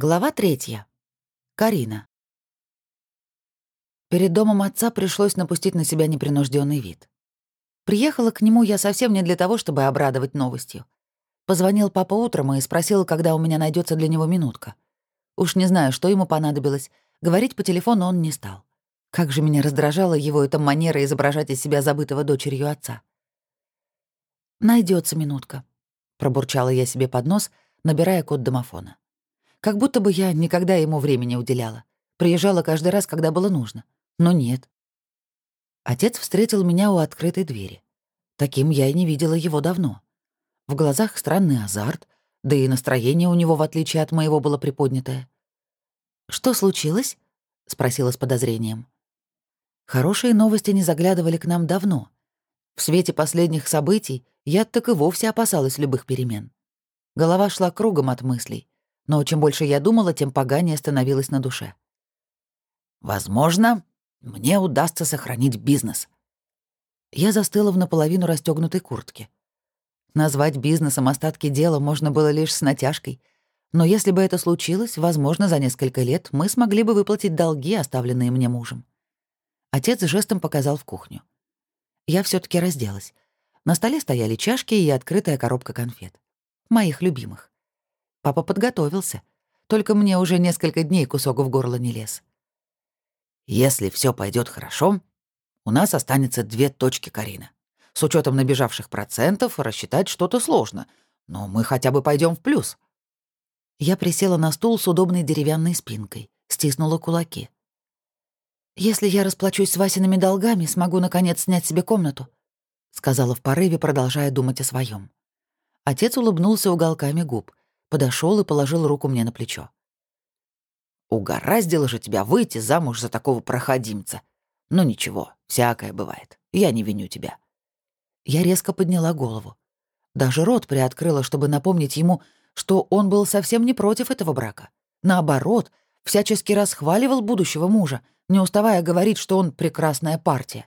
Глава третья. Карина. Перед домом отца пришлось напустить на себя непринужденный вид. Приехала к нему я совсем не для того, чтобы обрадовать новостью. Позвонил папа утром и спросил, когда у меня найдется для него минутка. Уж не знаю, что ему понадобилось. Говорить по телефону он не стал. Как же меня раздражала его эта манера изображать из себя забытого дочерью отца. Найдется минутка», — пробурчала я себе под нос, набирая код домофона. Как будто бы я никогда ему времени уделяла. Приезжала каждый раз, когда было нужно. Но нет. Отец встретил меня у открытой двери. Таким я и не видела его давно. В глазах странный азарт, да и настроение у него, в отличие от моего, было приподнятое. «Что случилось?» — спросила с подозрением. Хорошие новости не заглядывали к нам давно. В свете последних событий я так и вовсе опасалась любых перемен. Голова шла кругом от мыслей но чем больше я думала, тем поганее становилось на душе. «Возможно, мне удастся сохранить бизнес». Я застыла в наполовину расстёгнутой куртке. Назвать бизнесом остатки дела можно было лишь с натяжкой, но если бы это случилось, возможно, за несколько лет мы смогли бы выплатить долги, оставленные мне мужем. Отец жестом показал в кухню. Я все таки разделась. На столе стояли чашки и открытая коробка конфет. Моих любимых. Папа подготовился. Только мне уже несколько дней кусок в горло не лез. Если все пойдет хорошо, у нас останется две точки Карина. С учетом набежавших процентов рассчитать что-то сложно, но мы хотя бы пойдем в плюс. Я присела на стул с удобной деревянной спинкой, стиснула кулаки. «Если я расплачусь с Васиными долгами, смогу, наконец, снять себе комнату», — сказала в порыве, продолжая думать о своем. Отец улыбнулся уголками губ подошел и положил руку мне на плечо. «Угораздило же тебя выйти замуж за такого проходимца. Ну ничего, всякое бывает. Я не виню тебя». Я резко подняла голову. Даже рот приоткрыла, чтобы напомнить ему, что он был совсем не против этого брака. Наоборот, всячески расхваливал будущего мужа, не уставая говорить, что он прекрасная партия.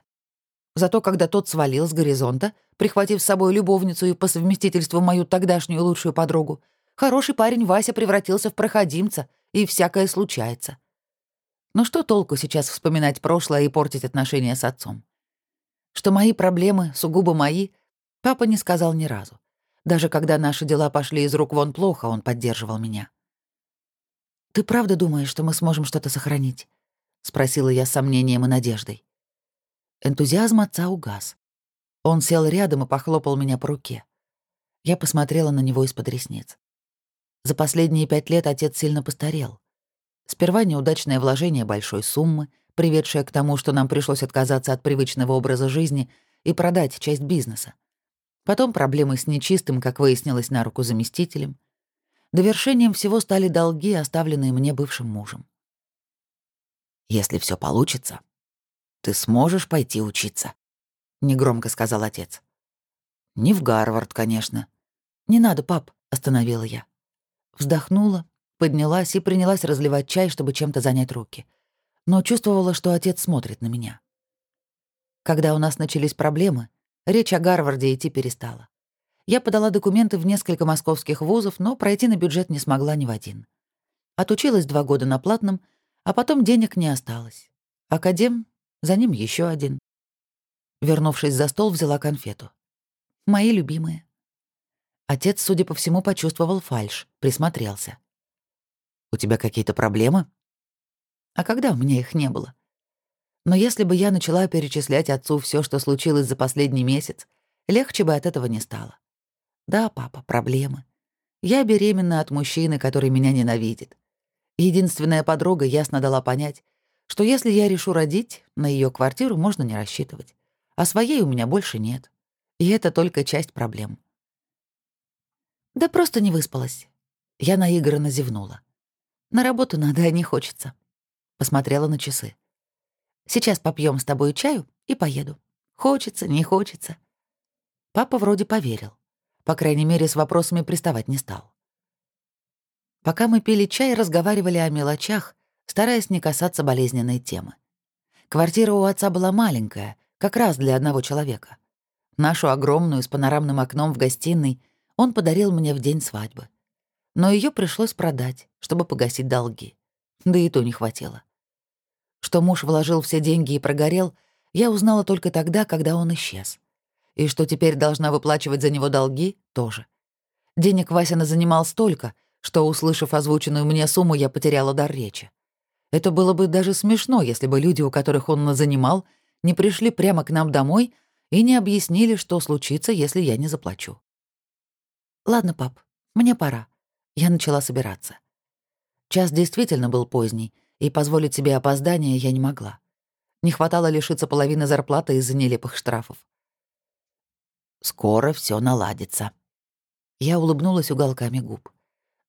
Зато когда тот свалил с горизонта, прихватив с собой любовницу и по совместительству мою тогдашнюю лучшую подругу, Хороший парень Вася превратился в проходимца, и всякое случается. Но что толку сейчас вспоминать прошлое и портить отношения с отцом? Что мои проблемы сугубо мои, папа не сказал ни разу. Даже когда наши дела пошли из рук вон плохо, он поддерживал меня. «Ты правда думаешь, что мы сможем что-то сохранить?» — спросила я с сомнением и надеждой. Энтузиазм отца угас. Он сел рядом и похлопал меня по руке. Я посмотрела на него из-под ресниц. За последние пять лет отец сильно постарел. Сперва неудачное вложение большой суммы, приведшее к тому, что нам пришлось отказаться от привычного образа жизни и продать часть бизнеса. Потом проблемы с нечистым, как выяснилось, на руку заместителем. Довершением всего стали долги, оставленные мне бывшим мужем. «Если все получится, ты сможешь пойти учиться», — негромко сказал отец. «Не в Гарвард, конечно». «Не надо, пап», — остановила я. Вздохнула, поднялась и принялась разливать чай, чтобы чем-то занять руки. Но чувствовала, что отец смотрит на меня. Когда у нас начались проблемы, речь о Гарварде идти перестала. Я подала документы в несколько московских вузов, но пройти на бюджет не смогла ни в один. Отучилась два года на платном, а потом денег не осталось. Академ, за ним еще один. Вернувшись за стол, взяла конфету. Мои любимые. Отец, судя по всему, почувствовал фальш, присмотрелся. «У тебя какие-то проблемы?» А когда у меня их не было? Но если бы я начала перечислять отцу все, что случилось за последний месяц, легче бы от этого не стало. Да, папа, проблемы. Я беременна от мужчины, который меня ненавидит. Единственная подруга ясно дала понять, что если я решу родить, на ее квартиру можно не рассчитывать. А своей у меня больше нет. И это только часть проблем. Да просто не выспалась. Я наигранно зевнула. На работу надо, а не хочется. Посмотрела на часы. Сейчас попьем с тобой чаю и поеду. Хочется, не хочется. Папа вроде поверил. По крайней мере, с вопросами приставать не стал. Пока мы пили чай, разговаривали о мелочах, стараясь не касаться болезненной темы. Квартира у отца была маленькая, как раз для одного человека. Нашу огромную с панорамным окном в гостиной он подарил мне в день свадьбы. но ее пришлось продать, чтобы погасить долги. Да и то не хватило. Что муж вложил все деньги и прогорел, я узнала только тогда, когда он исчез. И что теперь должна выплачивать за него долги, тоже. Денег Васина занимал столько, что, услышав озвученную мне сумму, я потеряла дар речи. Это было бы даже смешно, если бы люди, у которых он занимал, не пришли прямо к нам домой и не объяснили, что случится, если я не заплачу. «Ладно, пап, мне пора». Я начала собираться. Час действительно был поздний, и позволить себе опоздание я не могла. Не хватало лишиться половины зарплаты из-за нелепых штрафов. «Скоро все наладится». Я улыбнулась уголками губ.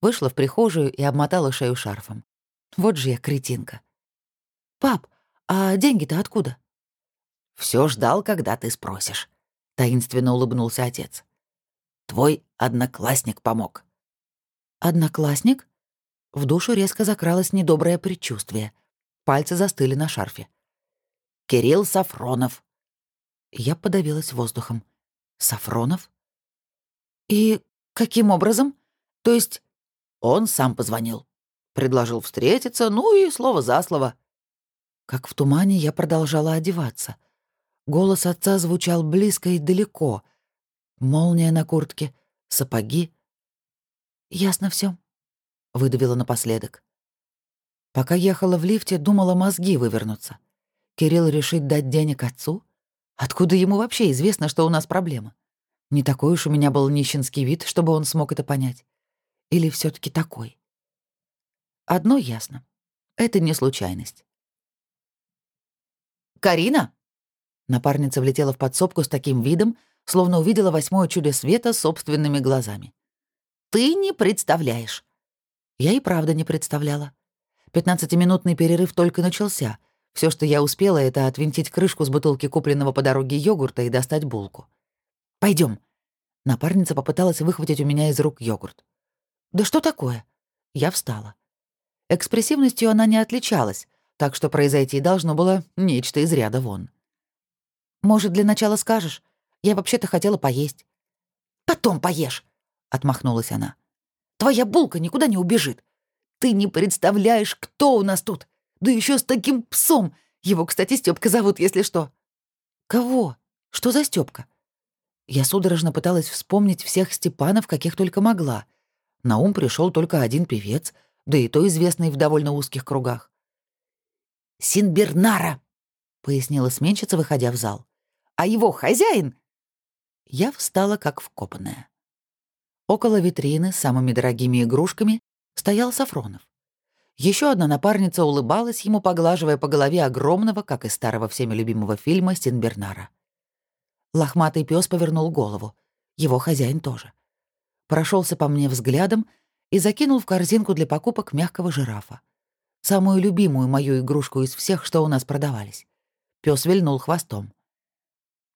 Вышла в прихожую и обмотала шею шарфом. Вот же я кретинка. «Пап, а деньги-то откуда?» Все ждал, когда ты спросишь», — таинственно улыбнулся отец. «Твой одноклассник помог». «Одноклассник?» В душу резко закралось недоброе предчувствие. Пальцы застыли на шарфе. «Кирилл Сафронов». Я подавилась воздухом. «Сафронов?» «И каким образом? То есть...» Он сам позвонил. Предложил встретиться, ну и слово за слово. Как в тумане я продолжала одеваться. Голос отца звучал близко и далеко. Молния на куртке, сапоги. «Ясно все, выдавила напоследок. Пока ехала в лифте, думала мозги вывернуться. Кирилл решит дать денег отцу? Откуда ему вообще известно, что у нас проблема? Не такой уж у меня был нищенский вид, чтобы он смог это понять. Или все таки такой? Одно ясно. Это не случайность. «Карина!» Напарница влетела в подсобку с таким видом, словно увидела восьмое чудо света собственными глазами. «Ты не представляешь!» Я и правда не представляла. Пятнадцатиминутный перерыв только начался. Все, что я успела, это отвинтить крышку с бутылки купленного по дороге йогурта и достать булку. Пойдем. Напарница попыталась выхватить у меня из рук йогурт. «Да что такое?» Я встала. Экспрессивностью она не отличалась, так что произойти должно было нечто из ряда вон. «Может, для начала скажешь? Я вообще-то хотела поесть». «Потом поешь», — отмахнулась она. «Твоя булка никуда не убежит. Ты не представляешь, кто у нас тут. Да еще с таким псом. Его, кстати, Стёпка зовут, если что». «Кого? Что за Стёпка?» Я судорожно пыталась вспомнить всех Степанов, каких только могла. На ум пришел только один певец — да и то известный в довольно узких кругах. «Синбернара», — пояснила сменщица, выходя в зал. «А его хозяин...» Я встала как вкопанная. Около витрины с самыми дорогими игрушками стоял Сафронов. Еще одна напарница улыбалась ему, поглаживая по голове огромного, как из старого всеми любимого фильма, Синбернара. Лохматый пес повернул голову. Его хозяин тоже. Прошелся по мне взглядом — и закинул в корзинку для покупок мягкого жирафа. Самую любимую мою игрушку из всех, что у нас продавались. Пёс вильнул хвостом.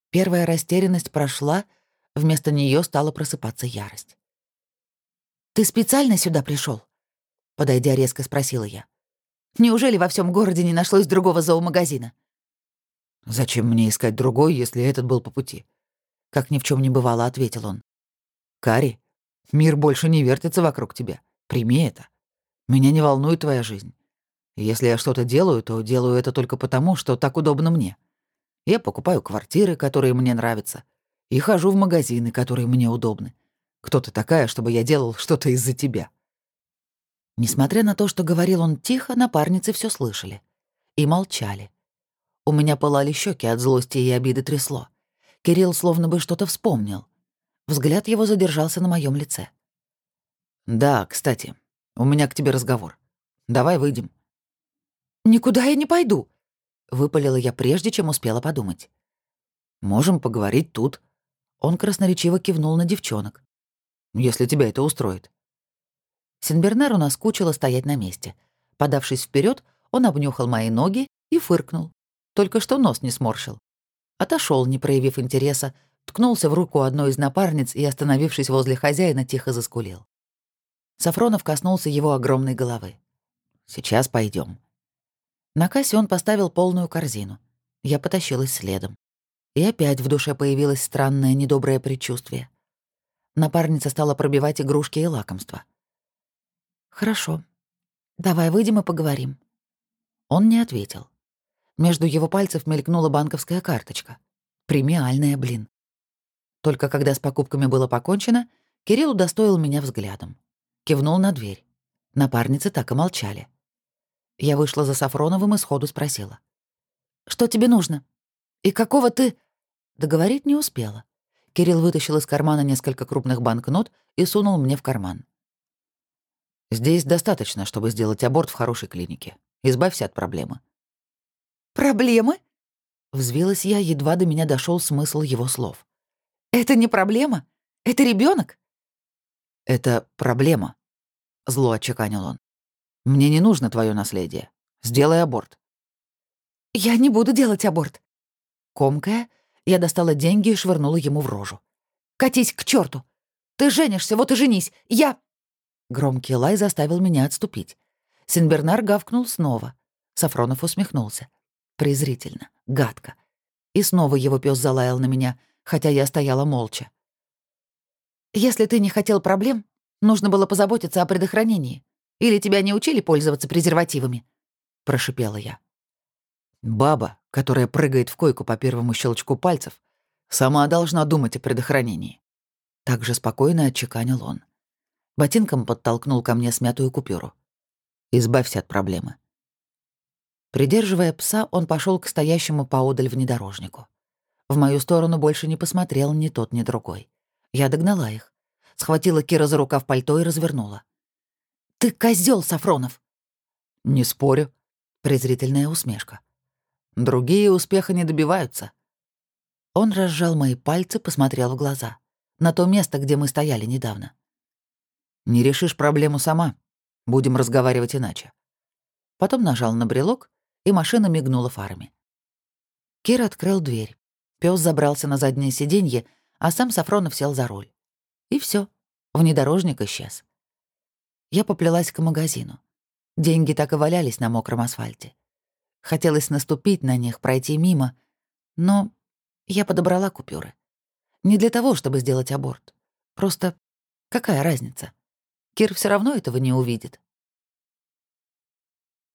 Первая растерянность прошла, вместо нее стала просыпаться ярость. «Ты специально сюда пришел? Подойдя резко спросила я. «Неужели во всем городе не нашлось другого зоомагазина?» «Зачем мне искать другой, если этот был по пути?» Как ни в чем не бывало, ответил он. «Кари, Мир больше не вертится вокруг тебя. Прими это. Меня не волнует твоя жизнь. Если я что-то делаю, то делаю это только потому, что так удобно мне. Я покупаю квартиры, которые мне нравятся, и хожу в магазины, которые мне удобны. Кто ты такая, чтобы я делал что-то из-за тебя?» Несмотря на то, что говорил он тихо, напарницы все слышали. И молчали. У меня пылали щеки от злости и обиды трясло. Кирилл словно бы что-то вспомнил. Взгляд его задержался на моем лице. «Да, кстати, у меня к тебе разговор. Давай выйдем». «Никуда я не пойду», — выпалила я прежде, чем успела подумать. «Можем поговорить тут». Он красноречиво кивнул на девчонок. «Если тебя это устроит». Синбернару наскучило стоять на месте. Подавшись вперед, он обнюхал мои ноги и фыркнул. Только что нос не сморщил. Отошел, не проявив интереса, ткнулся в руку одной из напарниц и, остановившись возле хозяина, тихо заскулил. Сафронов коснулся его огромной головы. «Сейчас пойдем. На кассе он поставил полную корзину. Я потащилась следом. И опять в душе появилось странное недоброе предчувствие. Напарница стала пробивать игрушки и лакомства. «Хорошо. Давай выйдем и поговорим». Он не ответил. Между его пальцев мелькнула банковская карточка. Премиальная, блин. Только когда с покупками было покончено, Кирилл удостоил меня взглядом. Кивнул на дверь. Напарницы так и молчали. Я вышла за Сафроновым и сходу спросила. «Что тебе нужно? И какого ты...» Договорить не успела. Кирилл вытащил из кармана несколько крупных банкнот и сунул мне в карман. «Здесь достаточно, чтобы сделать аборт в хорошей клинике. Избавься от проблемы». «Проблемы?» Взвилась я, едва до меня дошел смысл его слов. «Это не проблема? Это ребенок? «Это проблема», — зло отчеканил он. «Мне не нужно твое наследие. Сделай аборт». «Я не буду делать аборт». Комкая, я достала деньги и швырнула ему в рожу. «Катись к черту! Ты женишься, вот и женись! Я...» Громкий лай заставил меня отступить. Синбернар гавкнул снова. Сафронов усмехнулся. Презрительно, гадко. И снова его пес залаял на меня, хотя я стояла молча. «Если ты не хотел проблем, нужно было позаботиться о предохранении. Или тебя не учили пользоваться презервативами?» — прошипела я. Баба, которая прыгает в койку по первому щелчку пальцев, сама должна думать о предохранении. Так же спокойно отчеканил он. Ботинком подтолкнул ко мне смятую купюру. «Избавься от проблемы». Придерживая пса, он пошел к стоящему поодаль внедорожнику. В мою сторону больше не посмотрел ни тот, ни другой. Я догнала их. Схватила Кира за рукав пальто и развернула. «Ты козел, Сафронов!» «Не спорю», — презрительная усмешка. «Другие успеха не добиваются». Он разжал мои пальцы, посмотрел в глаза. На то место, где мы стояли недавно. Не решишь проблему сама. Будем разговаривать иначе. Потом нажал на брелок, и машина мигнула фарами. Кир открыл дверь. Пёс забрался на заднее сиденье, а сам Сафронов сел за руль. И все, внедорожник исчез. Я поплелась к магазину. Деньги так и валялись на мокром асфальте. Хотелось наступить на них, пройти мимо, но я подобрала купюры. Не для того, чтобы сделать аборт. Просто какая разница? Кир все равно этого не увидит.